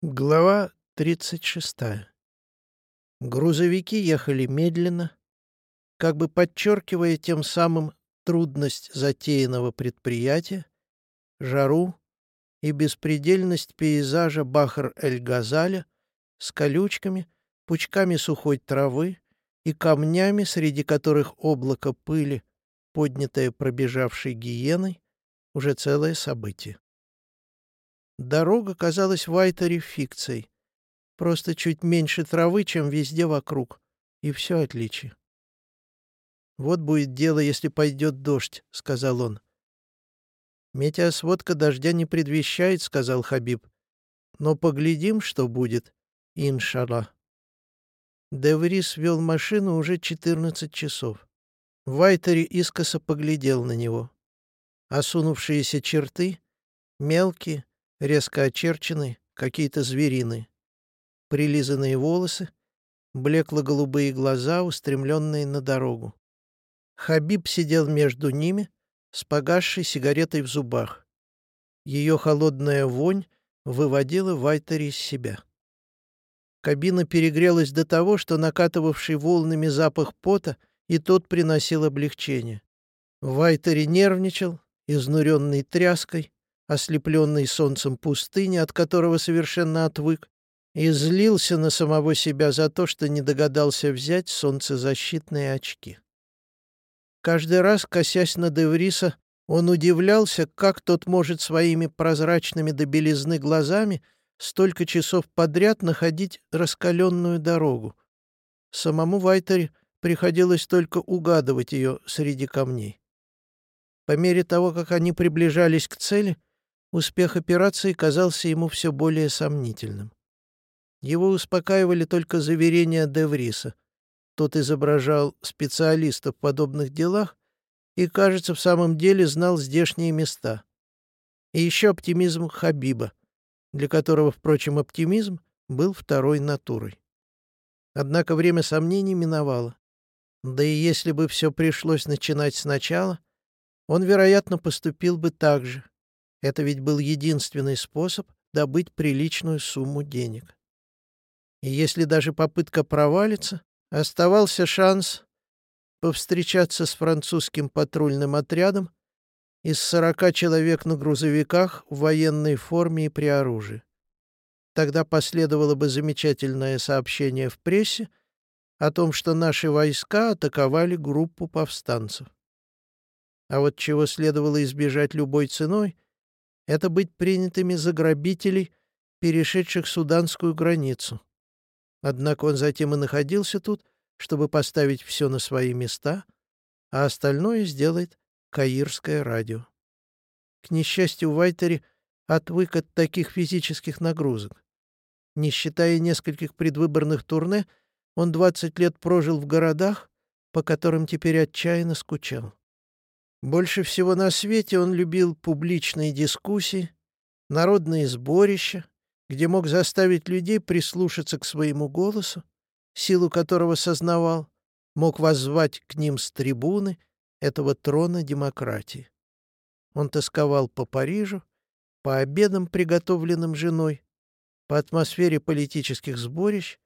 Глава 36. Грузовики ехали медленно, как бы подчеркивая тем самым трудность затеянного предприятия, жару и беспредельность пейзажа Бахар-эль-Газаля с колючками, пучками сухой травы и камнями, среди которых облако пыли, поднятое пробежавшей гиеной, уже целое событие. Дорога казалась Вайтере фикцией. Просто чуть меньше травы, чем везде вокруг. И все отличие. «Вот будет дело, если пойдет дождь», — сказал он. «Метеосводка дождя не предвещает», — сказал Хабиб. «Но поглядим, что будет, иншалла». Деврис вел машину уже 14 часов. Вайтери искоса поглядел на него. Осунувшиеся черты, мелкие, резко очерчены, какие-то зверины. Прилизанные волосы, блекло-голубые глаза, устремленные на дорогу. Хабиб сидел между ними с погасшей сигаретой в зубах. Ее холодная вонь выводила Вайтери из себя. Кабина перегрелась до того, что накатывавший волнами запах пота и тот приносил облегчение. Вайтери нервничал, изнуренный тряской, ослепленный солнцем пустыни, от которого совершенно отвык, и злился на самого себя за то, что не догадался взять солнцезащитные очки. Каждый раз, косясь на Девриса, он удивлялся, как тот может своими прозрачными до белизны глазами столько часов подряд находить раскаленную дорогу. Самому Вайтере приходилось только угадывать ее среди камней. По мере того, как они приближались к цели, Успех операции казался ему все более сомнительным. Его успокаивали только заверения Девриса. Тот изображал специалиста в подобных делах и, кажется, в самом деле знал здешние места. И еще оптимизм Хабиба, для которого, впрочем, оптимизм был второй натурой. Однако время сомнений миновало. Да и если бы все пришлось начинать сначала, он, вероятно, поступил бы так же, это ведь был единственный способ добыть приличную сумму денег. И если даже попытка провалится, оставался шанс повстречаться с французским патрульным отрядом из сорока человек на грузовиках в военной форме и при оружии. Тогда последовало бы замечательное сообщение в прессе о том, что наши войска атаковали группу повстанцев. А вот чего следовало избежать любой ценой — это быть принятыми за грабителей, перешедших суданскую границу. Однако он затем и находился тут, чтобы поставить все на свои места, а остальное сделает Каирское радио. К несчастью, Вайтери отвык от таких физических нагрузок. Не считая нескольких предвыборных турне, он 20 лет прожил в городах, по которым теперь отчаянно скучал. Больше всего на свете он любил публичные дискуссии, народные сборища, где мог заставить людей прислушаться к своему голосу, силу которого сознавал, мог воззвать к ним с трибуны этого трона демократии. Он тосковал по Парижу, по обедам, приготовленным женой, по атмосфере политических сборищ,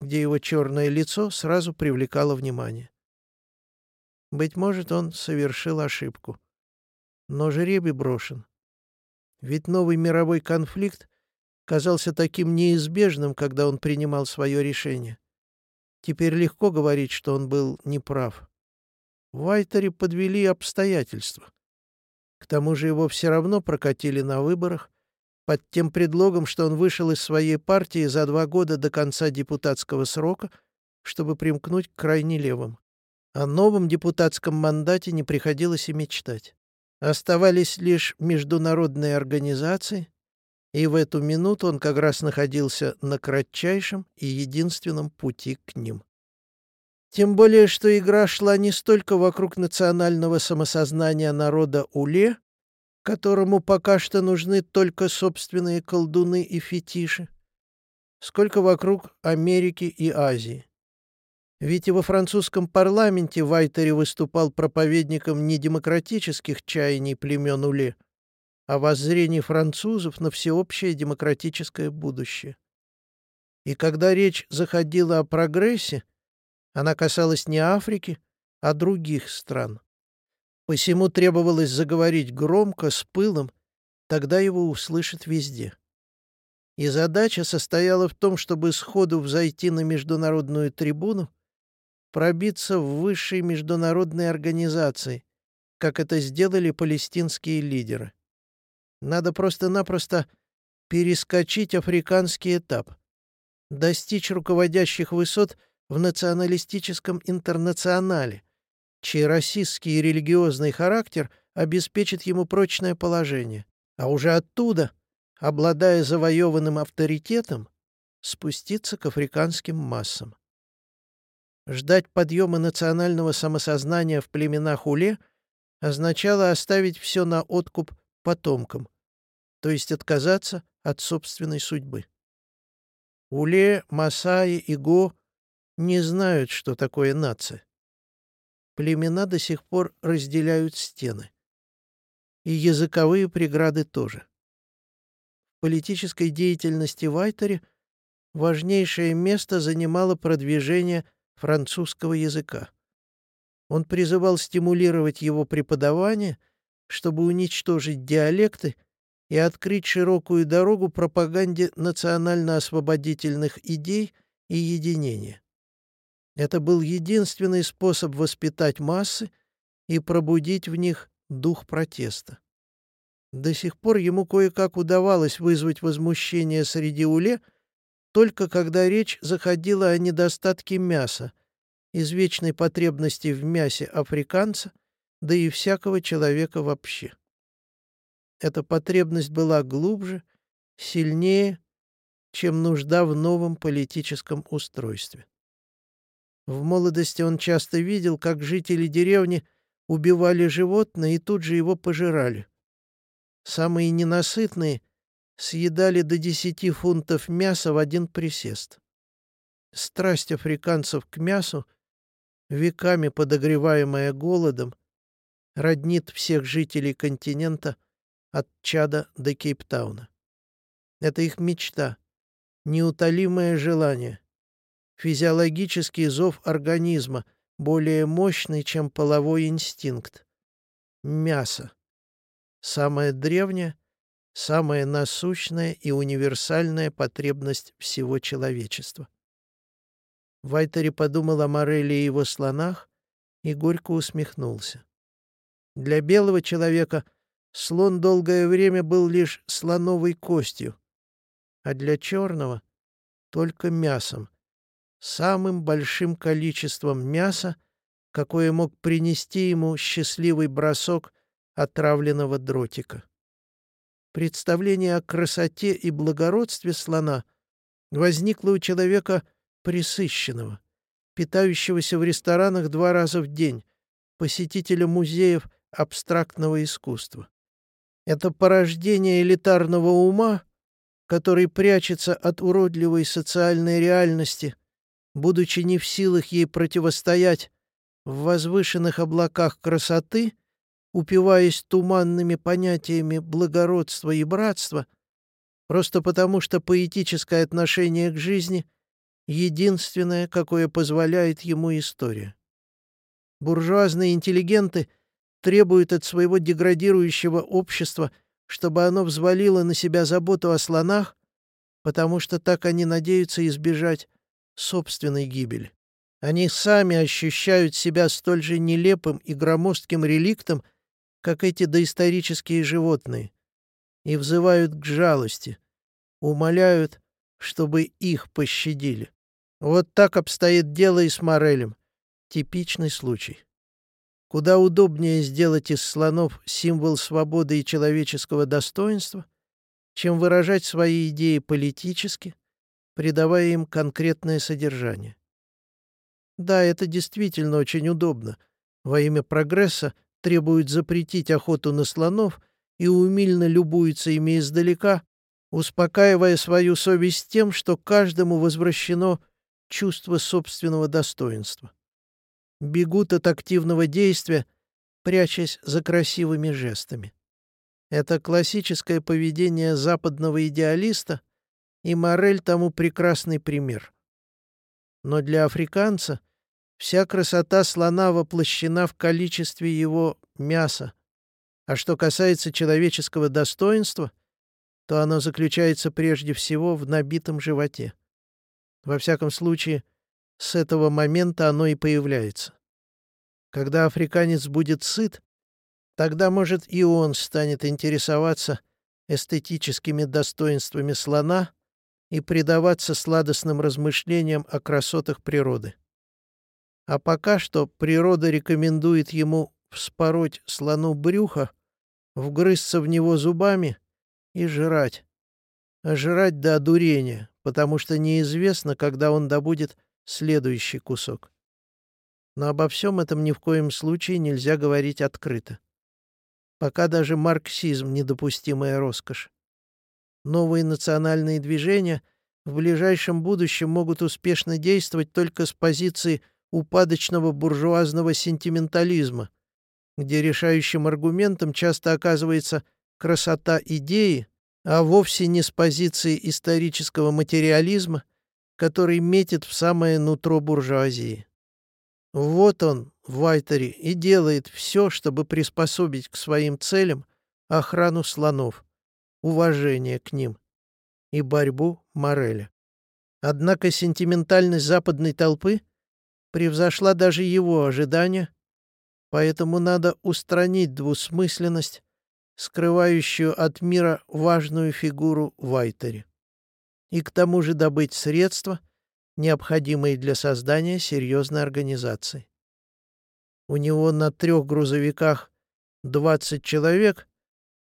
где его черное лицо сразу привлекало внимание. Быть может, он совершил ошибку. Но жребий брошен. Ведь новый мировой конфликт казался таким неизбежным, когда он принимал свое решение. Теперь легко говорить, что он был неправ. Вайтере подвели обстоятельства. К тому же его все равно прокатили на выборах под тем предлогом, что он вышел из своей партии за два года до конца депутатского срока, чтобы примкнуть к крайне левым. О новом депутатском мандате не приходилось и мечтать. Оставались лишь международные организации, и в эту минуту он как раз находился на кратчайшем и единственном пути к ним. Тем более, что игра шла не столько вокруг национального самосознания народа Уле, которому пока что нужны только собственные колдуны и фетиши, сколько вокруг Америки и Азии. Ведь и во французском парламенте Вайтери выступал проповедником не демократических чаяний племен Уле, о воззрении французов на всеобщее демократическое будущее. И когда речь заходила о прогрессе, она касалась не Африки, а других стран. Посему требовалось заговорить громко, с пылом, тогда его услышат везде. И задача состояла в том, чтобы сходу взойти на международную трибуну, пробиться в высшие международные организации, как это сделали палестинские лидеры. Надо просто-напросто перескочить африканский этап, достичь руководящих высот в националистическом интернационале, чей расистский и религиозный характер обеспечит ему прочное положение, а уже оттуда, обладая завоеванным авторитетом, спуститься к африканским массам. Ждать подъема национального самосознания в племенах Уле означало оставить все на откуп потомкам, то есть отказаться от собственной судьбы. Уле, Масаи и Го не знают, что такое нация. Племена до сих пор разделяют стены. И языковые преграды тоже. В политической деятельности Вайтере важнейшее место занимало продвижение французского языка. Он призывал стимулировать его преподавание, чтобы уничтожить диалекты и открыть широкую дорогу пропаганде национально-освободительных идей и единения. Это был единственный способ воспитать массы и пробудить в них дух протеста. До сих пор ему кое-как удавалось вызвать возмущение среди уле, только когда речь заходила о недостатке мяса, извечной потребности в мясе африканца, да и всякого человека вообще. Эта потребность была глубже, сильнее, чем нужда в новом политическом устройстве. В молодости он часто видел, как жители деревни убивали животное и тут же его пожирали. Самые ненасытные съедали до десяти фунтов мяса в один присест. Страсть африканцев к мясу, веками подогреваемая голодом, роднит всех жителей континента от Чада до Кейптауна. Это их мечта, неутолимое желание — физиологический зов организма, более мощный, чем половой инстинкт. Мясо. Самая древняя, самая насущная и универсальная потребность всего человечества. Вайтери подумал о Мореле и его слонах и горько усмехнулся. Для белого человека слон долгое время был лишь слоновой костью, а для черного — только мясом, самым большим количеством мяса, какое мог принести ему счастливый бросок отравленного дротика. Представление о красоте и благородстве слона возникло у человека присыщенного, питающегося в ресторанах два раза в день, посетителя музеев абстрактного искусства. Это порождение элитарного ума, который прячется от уродливой социальной реальности — будучи не в силах ей противостоять в возвышенных облаках красоты, упиваясь туманными понятиями благородства и братства, просто потому что поэтическое отношение к жизни — единственное, какое позволяет ему история. Буржуазные интеллигенты требуют от своего деградирующего общества, чтобы оно взвалило на себя заботу о слонах, потому что так они надеются избежать собственной гибели. Они сами ощущают себя столь же нелепым и громоздким реликтом, как эти доисторические животные, и взывают к жалости, умоляют, чтобы их пощадили. Вот так обстоит дело и с Морелем. Типичный случай. Куда удобнее сделать из слонов символ свободы и человеческого достоинства, чем выражать свои идеи политически, придавая им конкретное содержание. Да, это действительно очень удобно. Во имя прогресса требуют запретить охоту на слонов и умильно любуются ими издалека, успокаивая свою совесть тем, что каждому возвращено чувство собственного достоинства. Бегут от активного действия, прячась за красивыми жестами. Это классическое поведение западного идеалиста, и Морель тому прекрасный пример. Но для африканца вся красота слона воплощена в количестве его мяса. А что касается человеческого достоинства, то оно заключается прежде всего в набитом животе. Во всяком случае, с этого момента оно и появляется. Когда африканец будет сыт, тогда, может, и он станет интересоваться эстетическими достоинствами слона и предаваться сладостным размышлениям о красотах природы. А пока что природа рекомендует ему вспороть слону брюхо, вгрызться в него зубами и жрать. А жрать до одурения, потому что неизвестно, когда он добудет следующий кусок. Но обо всем этом ни в коем случае нельзя говорить открыто. Пока даже марксизм — недопустимая роскошь. Новые национальные движения в ближайшем будущем могут успешно действовать только с позиции упадочного буржуазного сентиментализма, где решающим аргументом часто оказывается красота идеи, а вовсе не с позиции исторического материализма, который метит в самое нутро буржуазии. Вот он, Вайтери, и делает все, чтобы приспособить к своим целям охрану слонов, уважение к ним и борьбу Мореля. Однако сентиментальность западной толпы превзошла даже его ожидания, поэтому надо устранить двусмысленность, скрывающую от мира важную фигуру Вайтери, и к тому же добыть средства, необходимые для создания серьезной организации. У него на трех грузовиках 20 человек,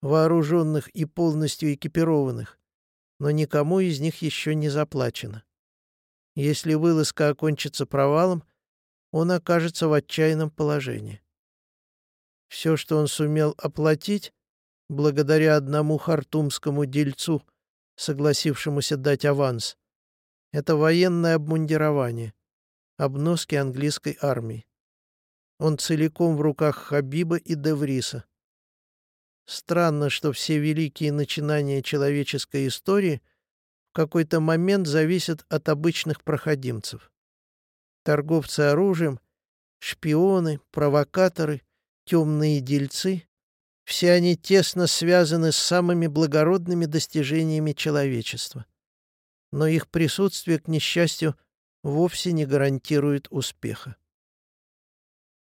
вооруженных и полностью экипированных, но никому из них еще не заплачено. Если вылазка окончится провалом, он окажется в отчаянном положении. Все, что он сумел оплатить, благодаря одному хартумскому дельцу, согласившемуся дать аванс, это военное обмундирование, обноски английской армии. Он целиком в руках Хабиба и Девриса. Странно, что все великие начинания человеческой истории в какой-то момент зависят от обычных проходимцев. Торговцы оружием, шпионы, провокаторы, темные дельцы — все они тесно связаны с самыми благородными достижениями человечества. Но их присутствие, к несчастью, вовсе не гарантирует успеха.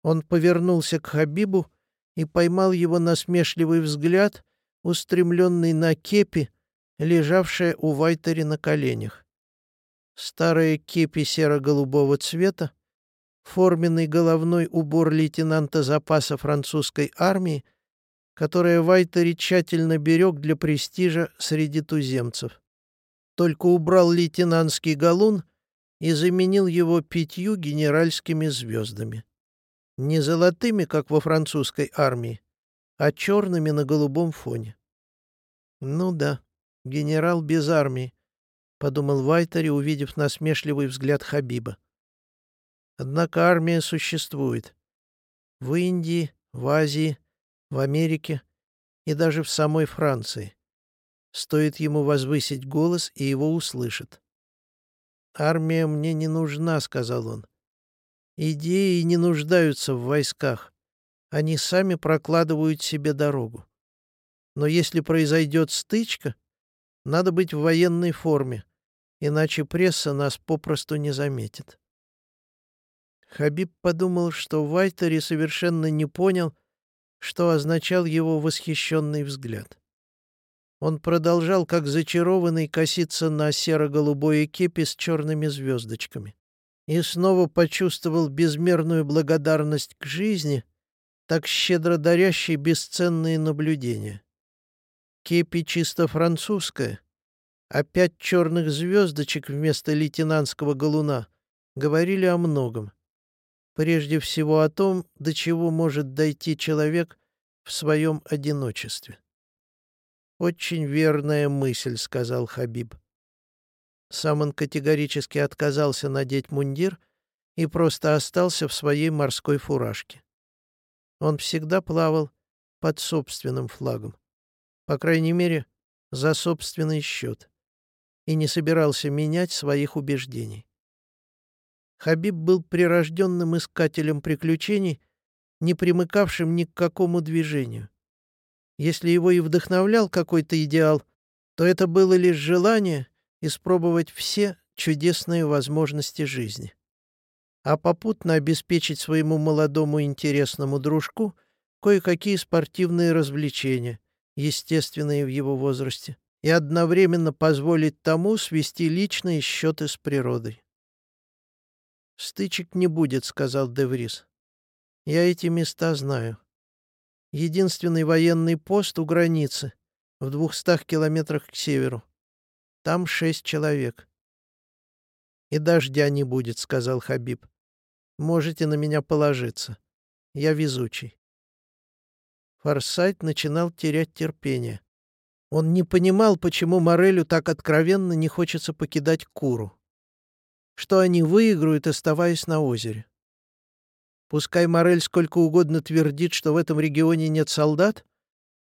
Он повернулся к Хабибу и поймал его насмешливый взгляд, устремленный на кепи, лежавшая у Вайтери на коленях. Старая кепи серо-голубого цвета, форменный головной убор лейтенанта запаса французской армии, которая Вайтери тщательно берег для престижа среди туземцев. Только убрал лейтенантский галун и заменил его пятью генеральскими звездами. Не золотыми, как во французской армии, а черными на голубом фоне. «Ну да, генерал без армии», — подумал Вайтери, увидев насмешливый взгляд Хабиба. «Однако армия существует. В Индии, в Азии, в Америке и даже в самой Франции. Стоит ему возвысить голос, и его услышат. «Армия мне не нужна», — сказал он. Идеи не нуждаются в войсках. Они сами прокладывают себе дорогу. Но если произойдет стычка, надо быть в военной форме, иначе пресса нас попросту не заметит. Хабиб подумал, что Вайтери совершенно не понял, что означал его восхищенный взгляд. Он продолжал, как зачарованный, коситься на серо-голубой кепи с черными звездочками и снова почувствовал безмерную благодарность к жизни, так щедро дарящей бесценные наблюдения. Кепи чисто французская, а пять черных звездочек вместо лейтенантского галуна говорили о многом. Прежде всего о том, до чего может дойти человек в своем одиночестве. «Очень верная мысль», — сказал Хабиб. Сам он категорически отказался надеть мундир и просто остался в своей морской фуражке. Он всегда плавал под собственным флагом. По крайней мере, за собственный счет. И не собирался менять своих убеждений. Хабиб был прирожденным искателем приключений, не примыкавшим ни к какому движению. Если его и вдохновлял какой-то идеал, то это было лишь желание испробовать все чудесные возможности жизни. А попутно обеспечить своему молодому интересному дружку кое-какие спортивные развлечения, естественные в его возрасте, и одновременно позволить тому свести личные счеты с природой. «Стычек не будет», — сказал Деврис. «Я эти места знаю. Единственный военный пост у границы, в двухстах километрах к северу. Там шесть человек. «И дождя не будет», — сказал Хабиб. «Можете на меня положиться. Я везучий». Форсайт начинал терять терпение. Он не понимал, почему Морелю так откровенно не хочется покидать Куру что они выиграют, оставаясь на озере. Пускай Морель сколько угодно твердит, что в этом регионе нет солдат,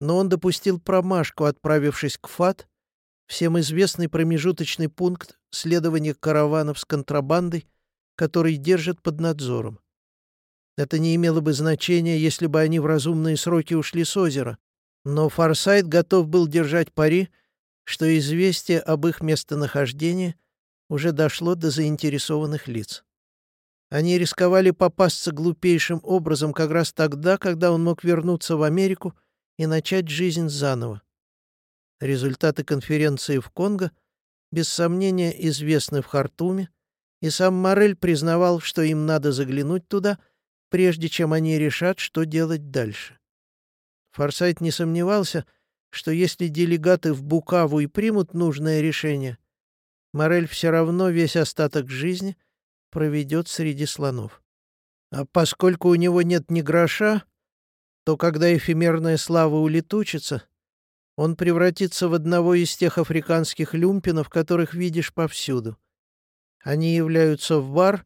но он допустил промашку, отправившись к ФАТ, всем известный промежуточный пункт следования караванов с контрабандой, который держат под надзором. Это не имело бы значения, если бы они в разумные сроки ушли с озера, но Форсайт готов был держать пари, что известие об их местонахождении — уже дошло до заинтересованных лиц. Они рисковали попасться глупейшим образом как раз тогда, когда он мог вернуться в Америку и начать жизнь заново. Результаты конференции в Конго без сомнения известны в Хартуме, и сам Морель признавал, что им надо заглянуть туда, прежде чем они решат, что делать дальше. Форсайт не сомневался, что если делегаты в Букаву и примут нужное решение — Морель все равно весь остаток жизни проведет среди слонов. А поскольку у него нет ни гроша, то когда эфемерная слава улетучится, он превратится в одного из тех африканских люмпинов, которых видишь повсюду. Они являются в бар,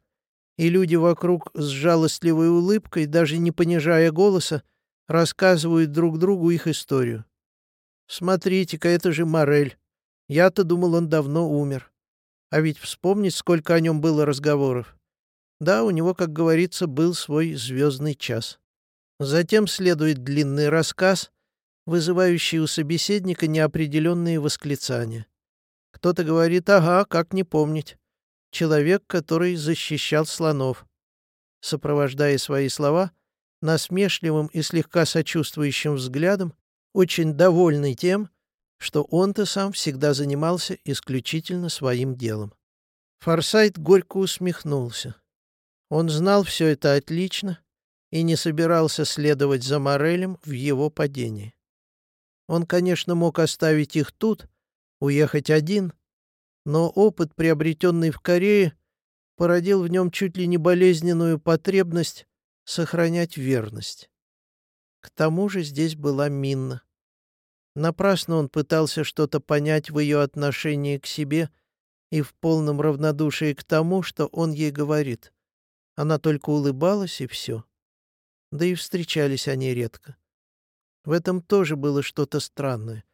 и люди вокруг с жалостливой улыбкой, даже не понижая голоса, рассказывают друг другу их историю. «Смотрите-ка, это же Морель. Я-то думал, он давно умер. А ведь вспомнить, сколько о нем было разговоров. Да, у него, как говорится, был свой звездный час. Затем следует длинный рассказ, вызывающий у собеседника неопределенные восклицания. Кто-то говорит «Ага, как не помнить». Человек, который защищал слонов. Сопровождая свои слова насмешливым и слегка сочувствующим взглядом, очень довольный тем, что он-то сам всегда занимался исключительно своим делом. Форсайт горько усмехнулся. Он знал все это отлично и не собирался следовать за Морелем в его падении. Он, конечно, мог оставить их тут, уехать один, но опыт, приобретенный в Корее, породил в нем чуть ли не болезненную потребность сохранять верность. К тому же здесь была Минна. Напрасно он пытался что-то понять в ее отношении к себе и в полном равнодушии к тому, что он ей говорит. Она только улыбалась, и все. Да и встречались они редко. В этом тоже было что-то странное.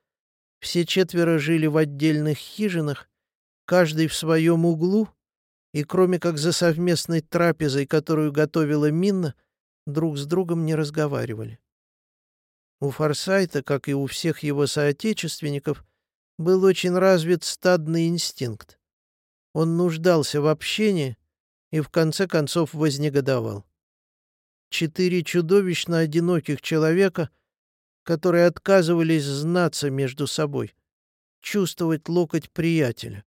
Все четверо жили в отдельных хижинах, каждый в своем углу, и кроме как за совместной трапезой, которую готовила Минна, друг с другом не разговаривали. У Форсайта, как и у всех его соотечественников, был очень развит стадный инстинкт. Он нуждался в общении и в конце концов вознегодовал. Четыре чудовищно одиноких человека, которые отказывались знаться между собой, чувствовать локоть приятеля.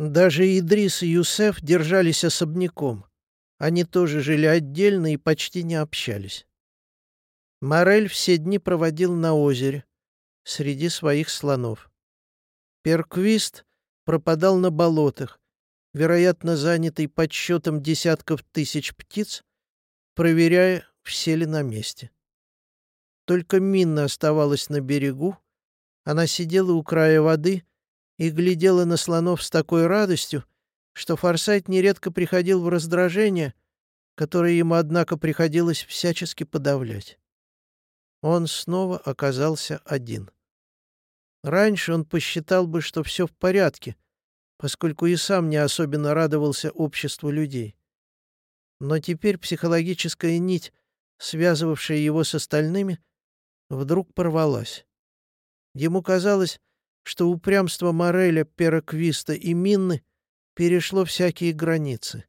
Даже Идрис и Юсеф держались особняком. Они тоже жили отдельно и почти не общались. Морель все дни проводил на озере, среди своих слонов. Перквист пропадал на болотах, вероятно, занятый подсчетом десятков тысяч птиц, проверяя, все ли на месте. Только Минна оставалась на берегу, она сидела у края воды и глядела на слонов с такой радостью, что Форсайт нередко приходил в раздражение, которое ему, однако, приходилось всячески подавлять. Он снова оказался один. Раньше он посчитал бы, что все в порядке, поскольку и сам не особенно радовался обществу людей. Но теперь психологическая нить, связывавшая его с остальными, вдруг порвалась. Ему казалось, что упрямство Мореля, Пероквиста и Минны перешло всякие границы,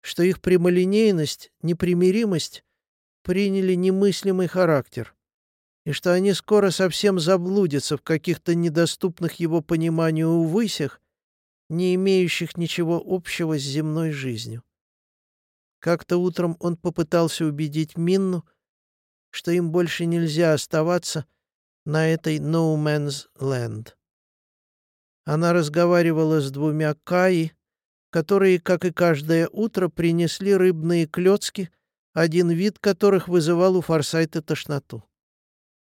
что их прямолинейность, непримиримость приняли немыслимый характер, и что они скоро совсем заблудятся в каких-то недоступных его пониманию высях, не имеющих ничего общего с земной жизнью. Как-то утром он попытался убедить Минну, что им больше нельзя оставаться на этой No Man's Land. Она разговаривала с двумя Каи, которые, как и каждое утро, принесли рыбные клетки, один вид которых вызывал у Форсайта тошноту.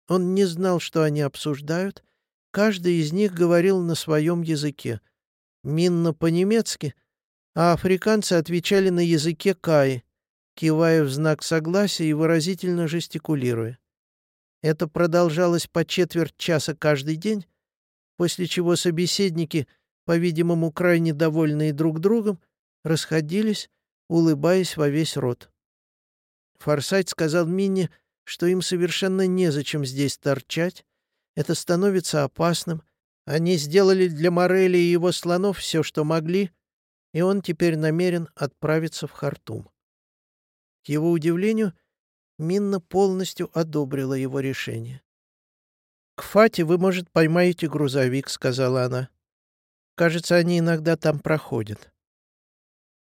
Он не знал, что они обсуждают, каждый из них говорил на своем языке. Минна по-немецки, а африканцы отвечали на языке Каи, кивая в знак согласия и выразительно жестикулируя. Это продолжалось по четверть часа каждый день, после чего собеседники, по-видимому, крайне довольные друг другом, расходились, улыбаясь во весь рот. Форсайт сказал Минне, что им совершенно незачем здесь торчать, это становится опасным, они сделали для Морели и его слонов все, что могли, и он теперь намерен отправиться в Хартум. К его удивлению, Минна полностью одобрила его решение. «К Фате вы, может, поймаете грузовик», — сказала она. «Кажется, они иногда там проходят».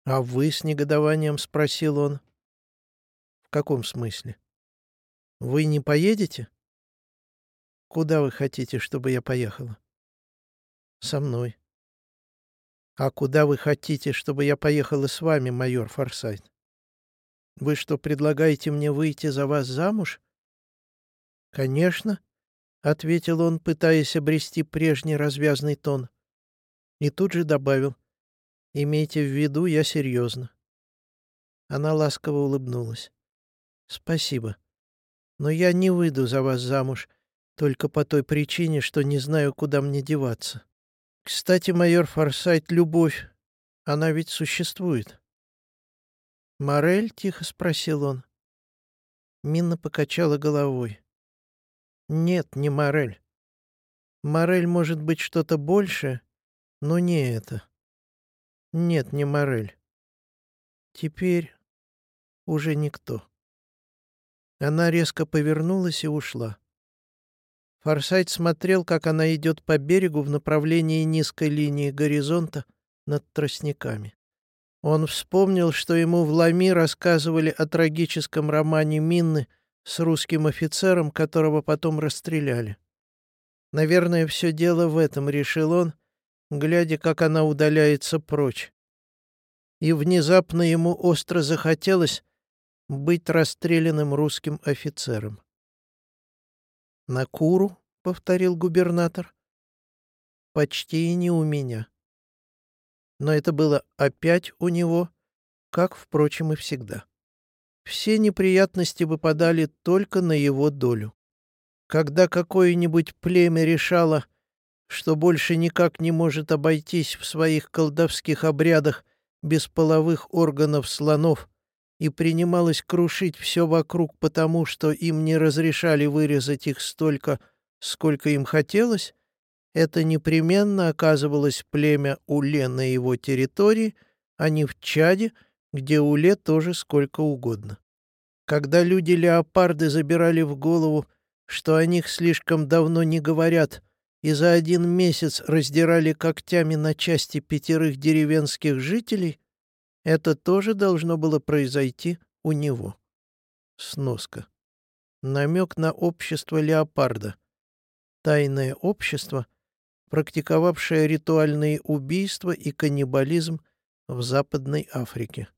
«А вы?» — с негодованием спросил он. «В каком смысле? Вы не поедете?» «Куда вы хотите, чтобы я поехала?» «Со мной». «А куда вы хотите, чтобы я поехала с вами, майор Форсайт?» «Вы что, предлагаете мне выйти за вас замуж?» «Конечно», — ответил он, пытаясь обрести прежний развязный тон. И тут же добавил. «Имейте в виду, я серьезно». Она ласково улыбнулась. «Спасибо. Но я не выйду за вас замуж, только по той причине, что не знаю, куда мне деваться. Кстати, майор Форсайт, любовь, она ведь существует». «Морель?» — тихо спросил он. Минна покачала головой. Нет, не Морель. Морель может быть что-то большее, но не это. Нет, не Морель. Теперь уже никто. Она резко повернулась и ушла. Форсайт смотрел, как она идет по берегу в направлении низкой линии горизонта над тростниками. Он вспомнил, что ему в Лами рассказывали о трагическом романе Минны с русским офицером, которого потом расстреляли. Наверное, все дело в этом, решил он, глядя, как она удаляется прочь. И внезапно ему остро захотелось быть расстрелянным русским офицером. «На Куру?» — повторил губернатор. «Почти и не у меня». Но это было опять у него, как, впрочем, и всегда все неприятности выпадали только на его долю. Когда какое-нибудь племя решало, что больше никак не может обойтись в своих колдовских обрядах без половых органов слонов и принималось крушить все вокруг потому, что им не разрешали вырезать их столько, сколько им хотелось, это непременно оказывалось племя Уле на его территории, а не в Чаде, где Уле тоже сколько угодно. Когда люди-леопарды забирали в голову, что о них слишком давно не говорят, и за один месяц раздирали когтями на части пятерых деревенских жителей, это тоже должно было произойти у него. Сноска. Намек на общество леопарда. Тайное общество, практиковавшее ритуальные убийства и каннибализм в Западной Африке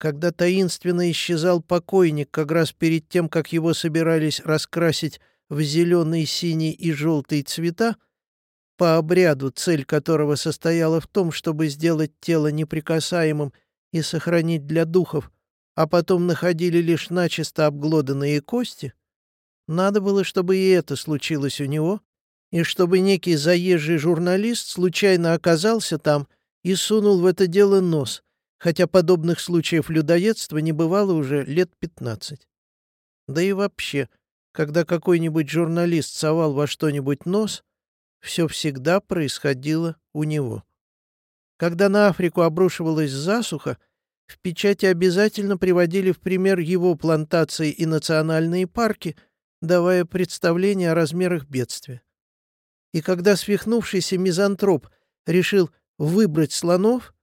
когда таинственно исчезал покойник как раз перед тем, как его собирались раскрасить в зеленый, синий и желтый цвета, по обряду, цель которого состояла в том, чтобы сделать тело неприкасаемым и сохранить для духов, а потом находили лишь начисто обглоданные кости, надо было, чтобы и это случилось у него, и чтобы некий заезжий журналист случайно оказался там и сунул в это дело нос, хотя подобных случаев людоедства не бывало уже лет пятнадцать. Да и вообще, когда какой-нибудь журналист совал во что-нибудь нос, все всегда происходило у него. Когда на Африку обрушивалась засуха, в печати обязательно приводили в пример его плантации и национальные парки, давая представление о размерах бедствия. И когда свихнувшийся мизантроп решил выбрать слонов,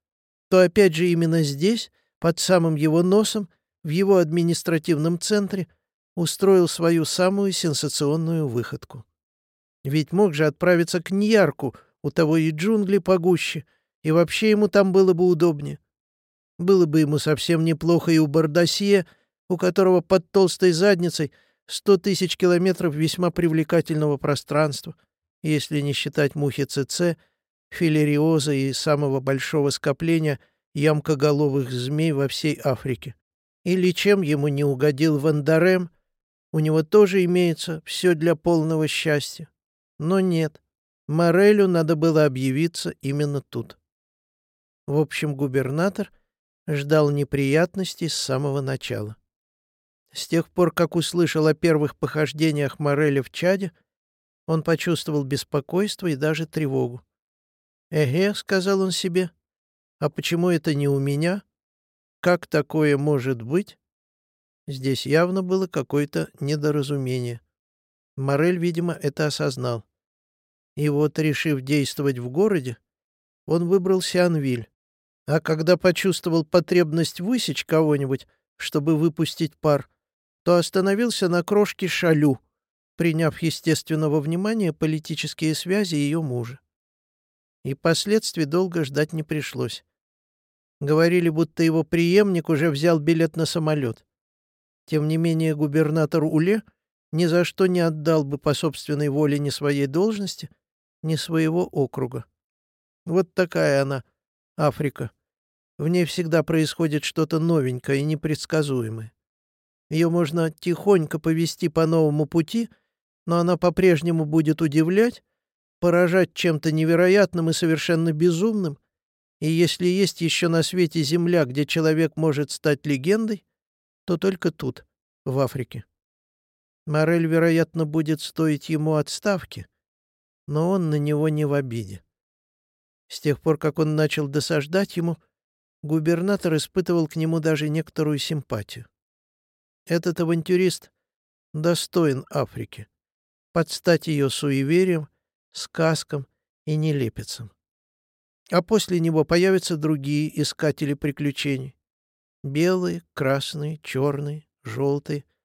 то опять же именно здесь, под самым его носом, в его административном центре, устроил свою самую сенсационную выходку. Ведь мог же отправиться к Ньярку, у того и джунгли погуще, и вообще ему там было бы удобнее. Было бы ему совсем неплохо и у Бардасье, у которого под толстой задницей сто тысяч километров весьма привлекательного пространства, если не считать мухи ЦЦ, филериоза и самого большого скопления ямкоголовых змей во всей Африке. Или чем ему не угодил Вандарем, у него тоже имеется все для полного счастья. Но нет, Морелю надо было объявиться именно тут. В общем, губернатор ждал неприятностей с самого начала. С тех пор, как услышал о первых похождениях Мореля в Чаде, он почувствовал беспокойство и даже тревогу. «Эге», — сказал он себе, — «а почему это не у меня? Как такое может быть?» Здесь явно было какое-то недоразумение. Морель, видимо, это осознал. И вот, решив действовать в городе, он выбрал Сианвиль. А когда почувствовал потребность высечь кого-нибудь, чтобы выпустить пар, то остановился на крошке Шалю, приняв естественного внимания политические связи ее мужа. И последствий долго ждать не пришлось. Говорили, будто его преемник уже взял билет на самолет. Тем не менее губернатор Уле ни за что не отдал бы по собственной воле ни своей должности, ни своего округа. Вот такая она, Африка. В ней всегда происходит что-то новенькое и непредсказуемое. Ее можно тихонько повести по новому пути, но она по-прежнему будет удивлять, поражать чем-то невероятным и совершенно безумным, и если есть еще на свете земля, где человек может стать легендой, то только тут, в Африке. Морель, вероятно, будет стоить ему отставки, но он на него не в обиде. С тех пор, как он начал досаждать ему, губернатор испытывал к нему даже некоторую симпатию. Этот авантюрист достоин Африки, подстать ее суеверием, сказкам и нелепицам. А после него появятся другие искатели приключений. Белые, красные, черные, желтые —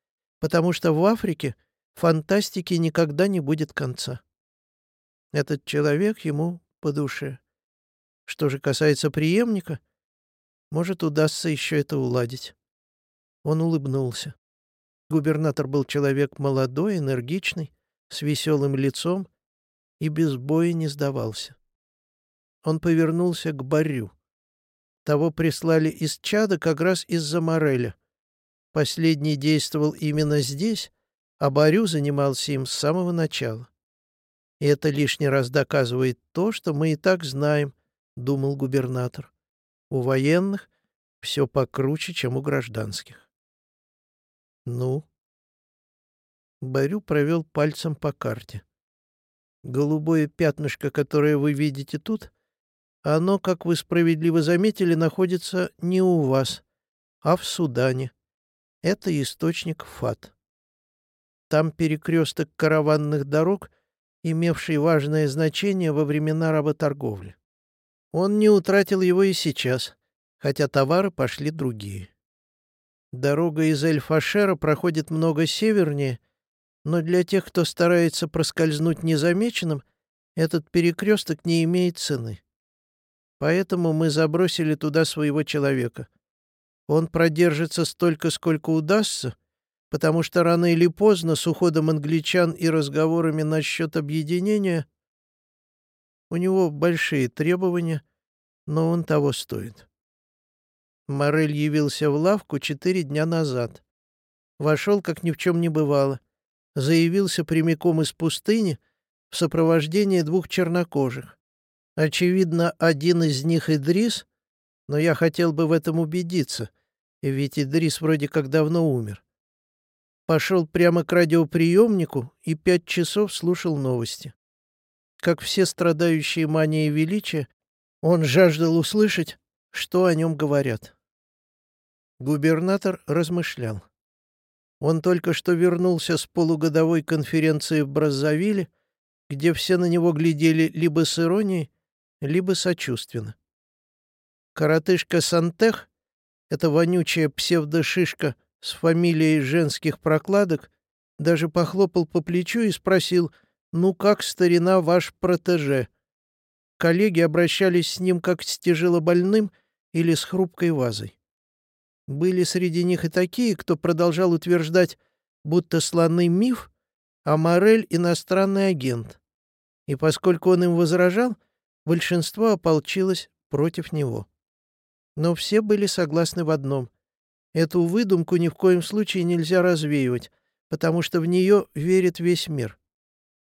потому что в Африке фантастики никогда не будет конца. Этот человек ему по душе. Что же касается преемника, может, удастся еще это уладить. Он улыбнулся. Губернатор был человек молодой, энергичный, с веселым лицом и без боя не сдавался. Он повернулся к Барю. Того прислали из Чада как раз из-за Мореля. Последний действовал именно здесь, а Барю занимался им с самого начала. И это лишний раз доказывает то, что мы и так знаем, — думал губернатор. У военных все покруче, чем у гражданских. Ну? Барю провел пальцем по карте. Голубое пятнышко, которое вы видите тут, оно, как вы справедливо заметили, находится не у вас, а в Судане. Это источник Фат. Там перекресток караванных дорог, имевший важное значение во времена работорговли. Он не утратил его и сейчас, хотя товары пошли другие. Дорога из Эль-Фашера проходит много севернее, но для тех, кто старается проскользнуть незамеченным, этот перекресток не имеет цены. Поэтому мы забросили туда своего человека — он продержится столько, сколько удастся, потому что рано или поздно с уходом англичан и разговорами насчет объединения у него большие требования, но он того стоит. Морель явился в лавку четыре дня назад. Вошел, как ни в чем не бывало. Заявился прямиком из пустыни, в сопровождении двух чернокожих. Очевидно, один из них Идрис, но я хотел бы в этом убедиться, ведь Идрис вроде как давно умер. Пошел прямо к радиоприемнику и пять часов слушал новости. Как все страдающие манией величия, он жаждал услышать, что о нем говорят. Губернатор размышлял. Он только что вернулся с полугодовой конференции в Браззавиле, где все на него глядели либо с иронией, либо сочувственно. Коротышка Сантех, эта вонючая псевдошишка с фамилией женских прокладок, даже похлопал по плечу и спросил, «Ну как, старина, ваш протеже?» Коллеги обращались с ним как с тяжелобольным или с хрупкой вазой. Были среди них и такие, кто продолжал утверждать, будто слоны — миф, а Морель — иностранный агент. И поскольку он им возражал, большинство ополчилось против него. Но все были согласны в одном. Эту выдумку ни в коем случае нельзя развеивать, потому что в нее верит весь мир.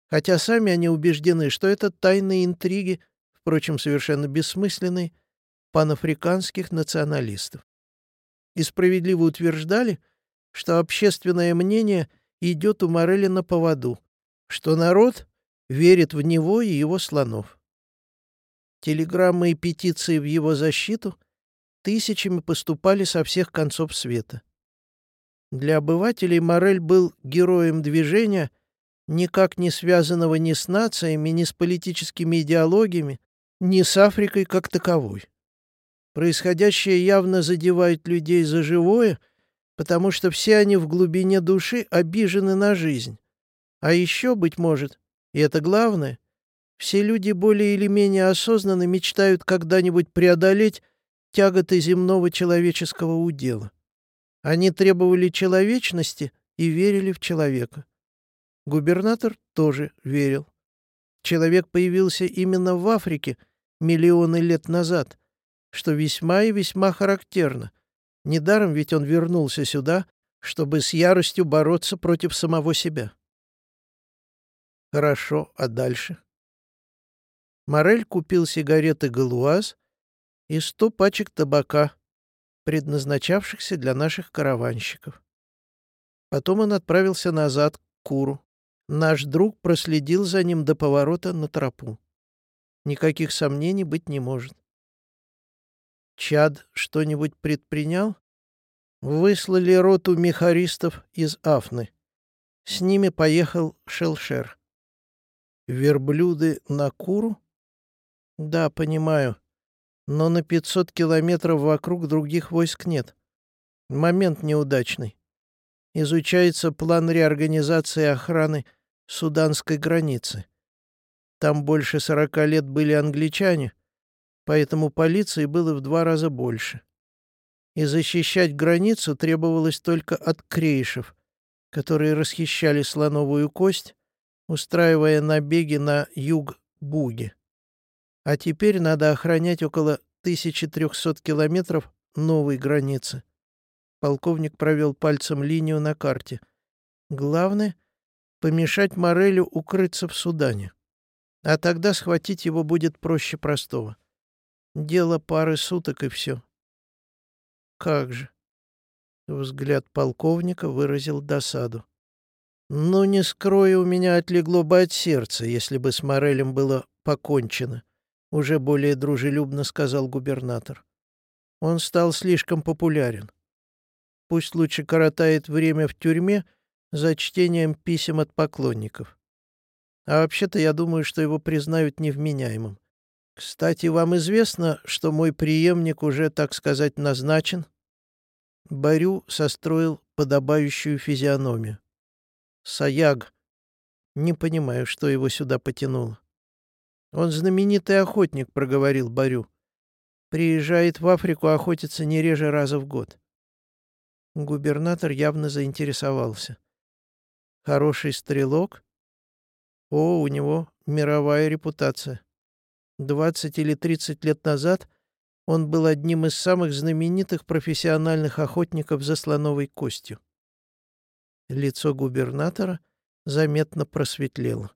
Хотя сами они убеждены, что это тайные интриги, впрочем, совершенно бессмысленные, панафриканских националистов. И справедливо утверждали, что общественное мнение идет у Морели на поводу, что народ верит в него и его слонов. Телеграммы и петиции в его защиту тысячами поступали со всех концов света. Для обывателей Морель был героем движения, никак не связанного ни с нациями, ни с политическими идеологиями, ни с Африкой как таковой. Происходящее явно задевает людей за живое, потому что все они в глубине души обижены на жизнь. А еще, быть может, и это главное, все люди более или менее осознанно мечтают когда-нибудь преодолеть тяготы земного человеческого удела. Они требовали человечности и верили в человека. Губернатор тоже верил. Человек появился именно в Африке миллионы лет назад, что весьма и весьма характерно. Недаром ведь он вернулся сюда, чтобы с яростью бороться против самого себя. Хорошо, а дальше? Морель купил сигареты «Галуаз» и сто пачек табака, предназначавшихся для наших караванщиков. Потом он отправился назад к Куру. Наш друг проследил за ним до поворота на тропу. Никаких сомнений быть не может. Чад что-нибудь предпринял? Выслали роту мехаристов из Афны. С ними поехал Шелшер. Верблюды на Куру? Да, понимаю. Но на 500 километров вокруг других войск нет. Момент неудачный. Изучается план реорганизации охраны суданской границы. Там больше сорока лет были англичане, поэтому полиции было в два раза больше. И защищать границу требовалось только от крейшев, которые расхищали слоновую кость, устраивая набеги на юг Буги. А теперь надо охранять около 1300 километров новой границы. Полковник провел пальцем линию на карте. Главное — помешать Морелю укрыться в Судане. А тогда схватить его будет проще простого. Дело пары суток и все. Как же. Взгляд полковника выразил досаду. «Ну, не скрою, у меня отлегло бы от сердца, если бы с Морелем было покончено», — уже более дружелюбно сказал губернатор. «Он стал слишком популярен. Пусть лучше коротает время в тюрьме за чтением писем от поклонников. А вообще-то я думаю, что его признают невменяемым. Кстати, вам известно, что мой преемник уже, так сказать, назначен?» Барю состроил подобающую физиономию. «Саяг. Не понимаю, что его сюда потянуло». «Он знаменитый охотник», — проговорил Барю. «Приезжает в Африку охотиться не реже раза в год». Губернатор явно заинтересовался. «Хороший стрелок?» О, у него мировая репутация. Двадцать или тридцать лет назад он был одним из самых знаменитых профессиональных охотников за слоновой костью. Лицо губернатора заметно просветлело.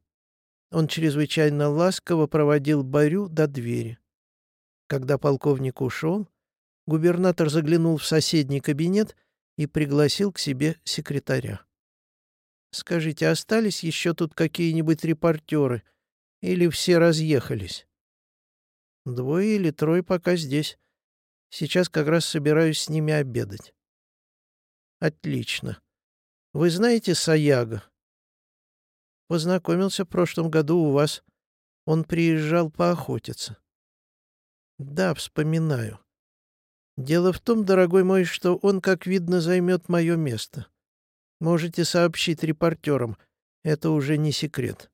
Он чрезвычайно ласково проводил Борю до двери. Когда полковник ушел, губернатор заглянул в соседний кабинет и пригласил к себе секретаря. «Скажите, остались еще тут какие-нибудь репортеры? Или все разъехались?» «Двое или трое пока здесь. Сейчас как раз собираюсь с ними обедать». «Отлично. Вы знаете Саяга?» «Познакомился в прошлом году у вас. Он приезжал поохотиться». «Да, вспоминаю. Дело в том, дорогой мой, что он, как видно, займет мое место. Можете сообщить репортерам. Это уже не секрет.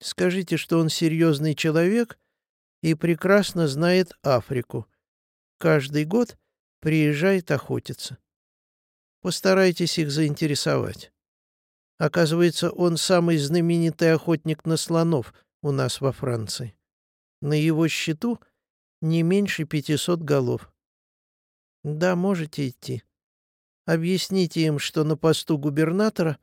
Скажите, что он серьезный человек и прекрасно знает Африку. Каждый год приезжает охотиться. Постарайтесь их заинтересовать. Оказывается, он самый знаменитый охотник на слонов у нас во Франции. На его счету не меньше пятисот голов. Да, можете идти. Объясните им, что на посту губернатора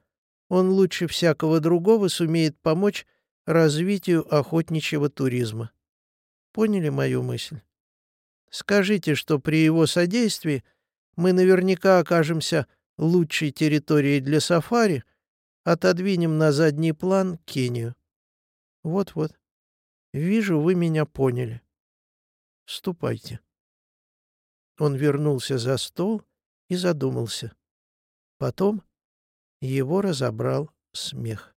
он лучше всякого другого сумеет помочь развитию охотничьего туризма. Поняли мою мысль? Скажите, что при его содействии мы наверняка окажемся лучшей территорией для сафари, отодвинем на задний план Кению. Вот-вот. Вижу, вы меня поняли. Ступайте. Он вернулся за стол и задумался. Потом его разобрал смех.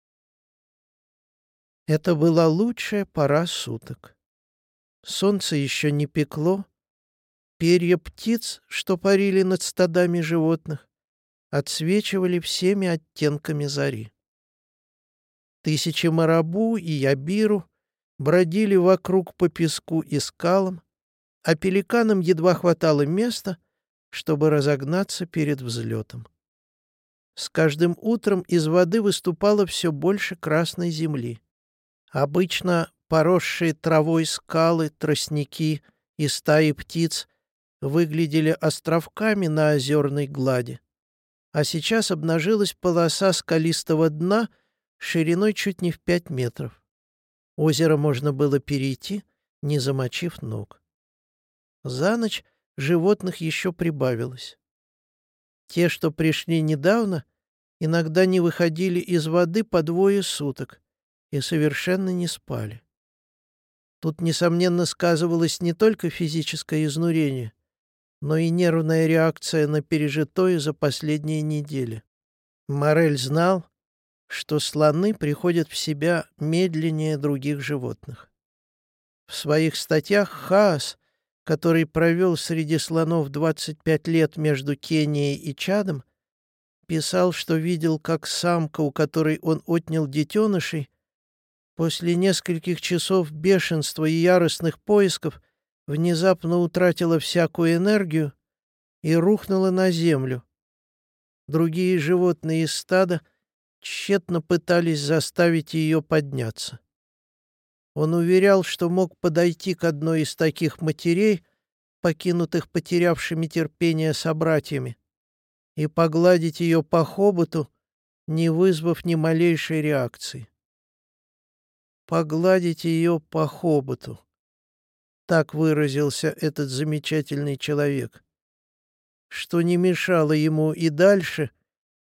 Это была лучшая пора суток. Солнце еще не пекло, перья птиц, что парили над стадами животных, отсвечивали всеми оттенками зари. Тысячи марабу и ябиру бродили вокруг по песку и скалам, а пеликанам едва хватало места, чтобы разогнаться перед взлетом. С каждым утром из воды выступало все больше красной земли. Обычно поросшие травой скалы, тростники и стаи птиц выглядели островками на озерной глади. А сейчас обнажилась полоса скалистого дна шириной чуть не в пять метров. Озеро можно было перейти, не замочив ног. За ночь животных еще прибавилось. Те, что пришли недавно, иногда не выходили из воды по двое суток и совершенно не спали. Тут, несомненно, сказывалось не только физическое изнурение, но и нервная реакция на пережитое за последние недели. Морель знал, что слоны приходят в себя медленнее других животных. В своих статьях Хаас который провел среди слонов 25 лет между Кенией и Чадом, писал, что видел, как самка, у которой он отнял детенышей, после нескольких часов бешенства и яростных поисков внезапно утратила всякую энергию и рухнула на землю. Другие животные из стада тщетно пытались заставить ее подняться. Он уверял, что мог подойти к одной из таких матерей, покинутых потерявшими терпение собратьями, и погладить ее по хоботу, не вызвав ни малейшей реакции. Погладить ее по хоботу. Так выразился этот замечательный человек, что не мешало ему и дальше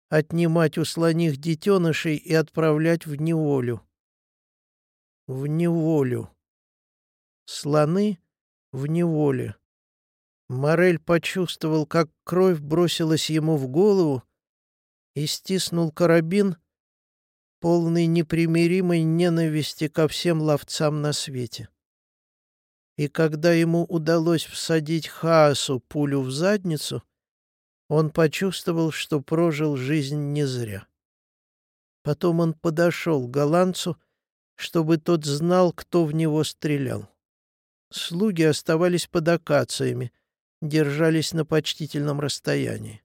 отнимать у слоних детенышей и отправлять в неволю в неволю. Слоны в неволе. Морель почувствовал, как кровь бросилась ему в голову и стиснул карабин, полный непримиримой ненависти ко всем ловцам на свете. И когда ему удалось всадить Хаосу пулю в задницу, он почувствовал, что прожил жизнь не зря. Потом он подошел к голландцу чтобы тот знал, кто в него стрелял. Слуги оставались под акациями, держались на почтительном расстоянии.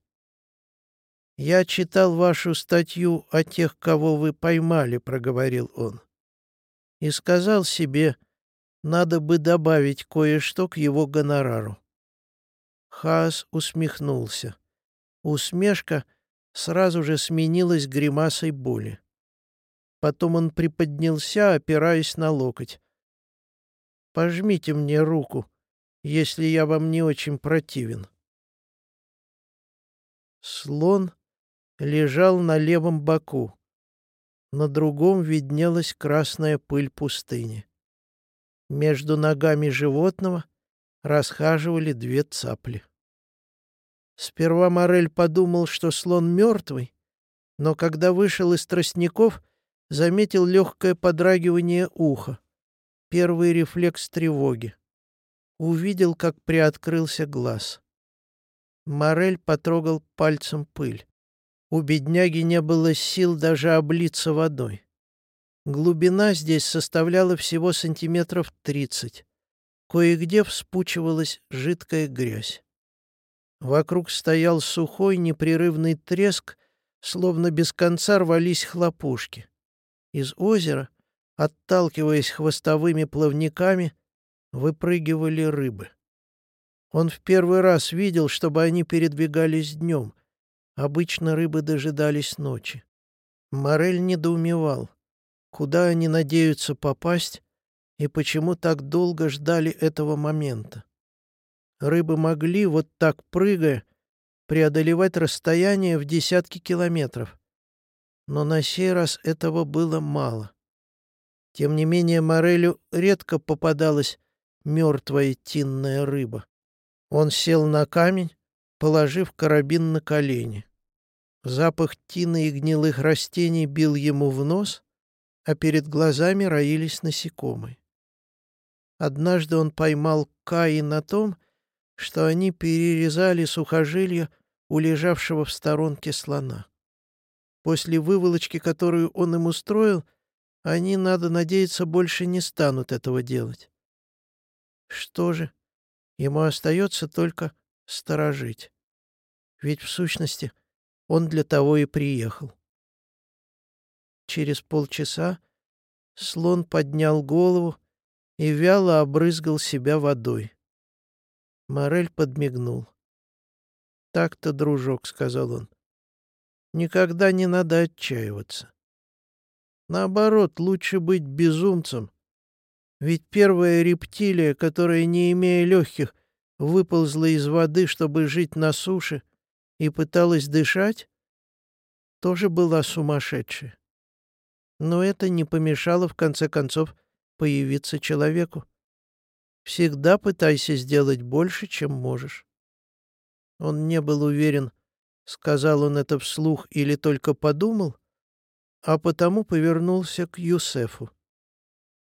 «Я читал вашу статью о тех, кого вы поймали», — проговорил он. И сказал себе, надо бы добавить кое-что к его гонорару. Хаас усмехнулся. Усмешка сразу же сменилась гримасой боли. Потом он приподнялся, опираясь на локоть. «Пожмите мне руку, если я вам не очень противен». Слон лежал на левом боку. На другом виднелась красная пыль пустыни. Между ногами животного расхаживали две цапли. Сперва Морель подумал, что слон мертвый, но когда вышел из тростников, заметил легкое подрагивание уха. Первый рефлекс тревоги. Увидел, как приоткрылся глаз. Морель потрогал пальцем пыль. У бедняги не было сил даже облиться водой. Глубина здесь составляла всего сантиметров тридцать. Кое-где вспучивалась жидкая грязь. Вокруг стоял сухой непрерывный треск, словно без конца рвались хлопушки. Из озера, отталкиваясь хвостовыми плавниками, выпрыгивали рыбы. Он в первый раз видел, чтобы они передвигались днем. Обычно рыбы дожидались ночи. Морель недоумевал, куда они надеются попасть и почему так долго ждали этого момента. Рыбы могли, вот так прыгая, преодолевать расстояние в десятки километров. Но на сей раз этого было мало. Тем не менее Морелю редко попадалась мертвая тинная рыба. Он сел на камень, положив карабин на колени. Запах тины и гнилых растений бил ему в нос, а перед глазами роились насекомые. Однажды он поймал Каи на том, что они перерезали сухожилия у лежавшего в сторонке слона. После выволочки, которую он им устроил, они, надо надеяться, больше не станут этого делать. Что же, ему остается только сторожить. Ведь, в сущности, он для того и приехал. Через полчаса слон поднял голову и вяло обрызгал себя водой. Морель подмигнул. «Так-то, дружок», — сказал он, — «никогда не надо отчаиваться. Наоборот, лучше быть безумцем. Ведь первая рептилия, которая, не имея легких, выползла из воды, чтобы жить на суше, и пыталась дышать, тоже была сумасшедшая. Но это не помешало, в конце концов, появиться человеку. Всегда пытайся сделать больше, чем можешь. Он не был уверен, сказал он это вслух или только подумал, а потому повернулся к Юсефу.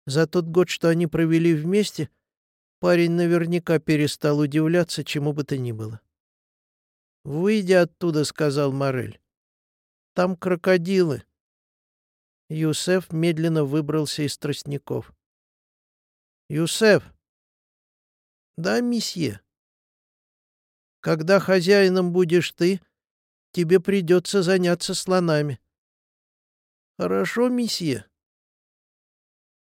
За тот год, что они провели вместе, парень наверняка перестал удивляться чему бы то ни было. «Выйди оттуда», — сказал Морель. «Там крокодилы». Юсеф медленно выбрался из тростников. «Юсеф!» «Да, месье. Когда хозяином будешь ты, тебе придется заняться слонами». «Хорошо, месье».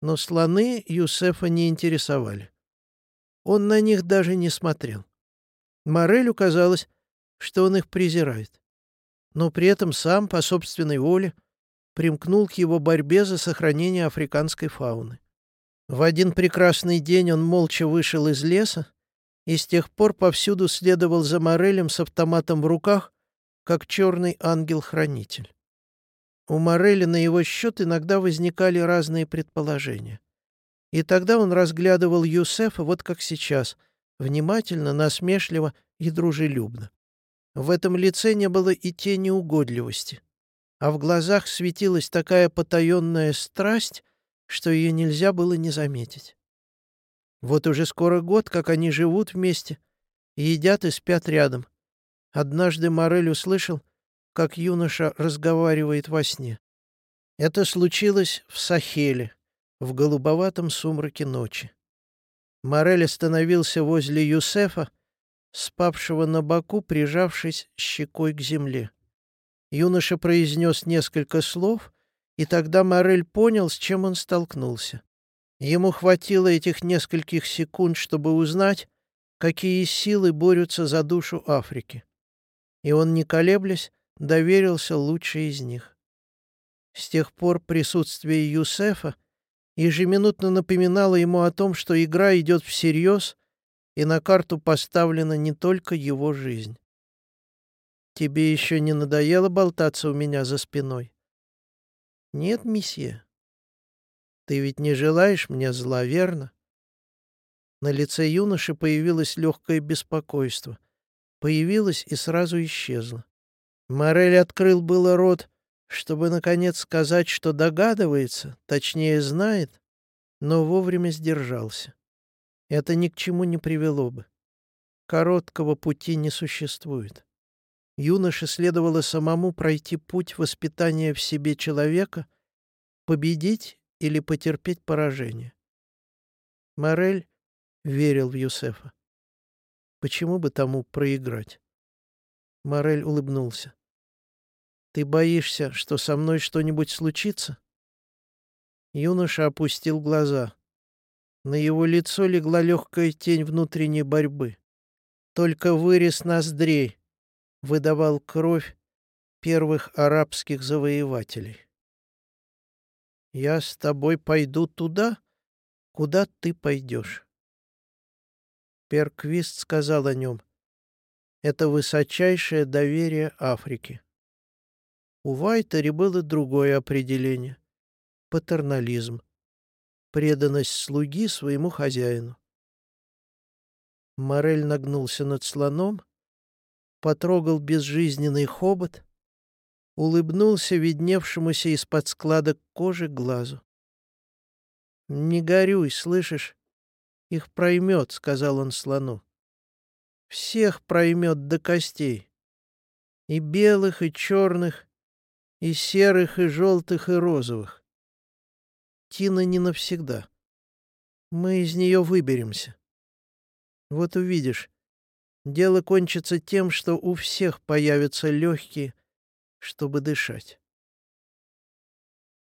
Но слоны Юсефа не интересовали. Он на них даже не смотрел. Морелю казалось, что он их презирает. Но при этом сам, по собственной воле, примкнул к его борьбе за сохранение африканской фауны. В один прекрасный день он молча вышел из леса и с тех пор повсюду следовал за Морелем с автоматом в руках, как черный ангел-хранитель. У Мореля на его счет иногда возникали разные предположения. И тогда он разглядывал Юсефа вот как сейчас, внимательно, насмешливо и дружелюбно. В этом лице не было и тени угодливости, а в глазах светилась такая потаенная страсть, что ее нельзя было не заметить. Вот уже скоро год, как они живут вместе, едят и спят рядом. Однажды Морель услышал, как юноша разговаривает во сне. Это случилось в Сахеле, в голубоватом сумраке ночи. Морель остановился возле Юсефа, спавшего на боку, прижавшись щекой к земле. Юноша произнес несколько слов, и тогда Морель понял, с чем он столкнулся. Ему хватило этих нескольких секунд, чтобы узнать, какие силы борются за душу Африки. И он, не колеблясь, доверился лучшей из них. С тех пор присутствие Юсефа ежеминутно напоминало ему о том, что игра идет всерьез, и на карту поставлена не только его жизнь. «Тебе еще не надоело болтаться у меня за спиной?» «Нет, месье. Ты ведь не желаешь мне зла, верно?» На лице юноши появилось легкое беспокойство. Появилось и сразу исчезло. Морель открыл было рот, чтобы, наконец, сказать, что догадывается, точнее знает, но вовремя сдержался. Это ни к чему не привело бы. Короткого пути не существует. Юноше следовало самому пройти путь воспитания в себе человека, победить или потерпеть поражение. Морель верил в Юсефа. Почему бы тому проиграть? Морель улыбнулся. «Ты боишься, что со мной что-нибудь случится?» Юноша опустил глаза. На его лицо легла легкая тень внутренней борьбы. Только вырез ноздрей выдавал кровь первых арабских завоевателей. «Я с тобой пойду туда, куда ты пойдешь». Перквист сказал о нем. «Это высочайшее доверие Африки». У Вайтери было другое определение — патернализм, преданность слуги своему хозяину. Морель нагнулся над слоном, потрогал безжизненный хобот, улыбнулся видневшемуся из-под складок кожи глазу. «Не горюй, слышишь? Их проймет», — сказал он слону. «Всех проймет до костей. И белых, и черных, и серых, и желтых, и розовых. Тина не навсегда. Мы из нее выберемся. Вот увидишь, дело кончится тем, что у всех появятся легкие, чтобы дышать.